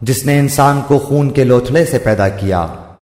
جس نے انسان کو خون کے لوتھڑے سے پیدا کیا۔